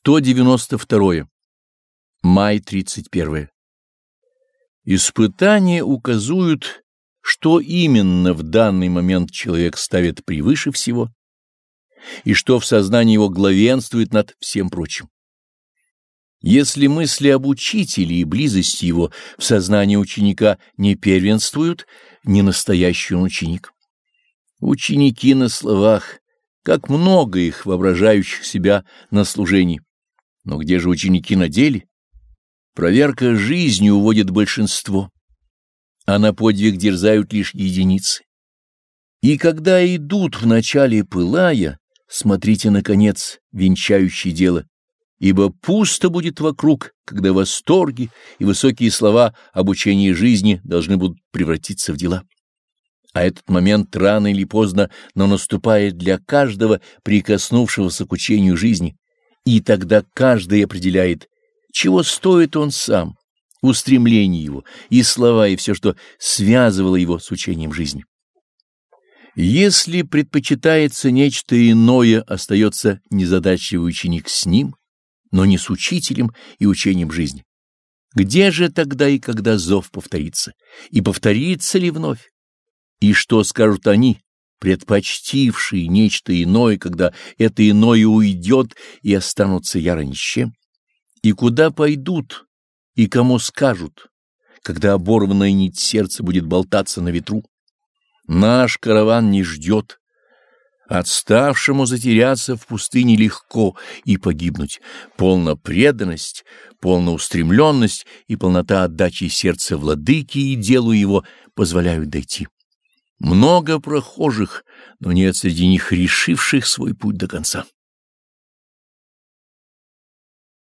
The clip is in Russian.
192. Май 31. Испытания указуют, что именно в данный момент человек ставит превыше всего и что в сознании его главенствует над всем прочим. Если мысли об учителе и близости его в сознании ученика не первенствуют, не настоящий он ученик. Ученики на словах, как много их, воображающих себя на служении. Но где же ученики на деле? Проверка жизни уводит большинство, а на подвиг дерзают лишь единицы. И когда идут в начале пылая, смотрите, наконец, венчающий дело, ибо пусто будет вокруг, когда восторги и высокие слова об учении жизни должны будут превратиться в дела а этот момент рано или поздно, но наступает для каждого, прикоснувшегося к учению жизни, и тогда каждый определяет, чего стоит он сам, устремление его, и слова, и все, что связывало его с учением жизни. Если предпочитается нечто иное, остается незадачливый ученик с ним, но не с учителем и учением жизни. Где же тогда и когда зов повторится? И повторится ли вновь? И что скажут они, предпочтившие нечто иное, когда это иное уйдет и останутся яро ни? И куда пойдут, и кому скажут, когда оборванная нить сердца будет болтаться на ветру? Наш караван не ждет. Отставшему затеряться в пустыне легко и погибнуть. Полна преданность, полна устремленность и полнота отдачи сердца владыки и делу его позволяют дойти. Много прохожих, но нет среди них решивших свой путь до конца.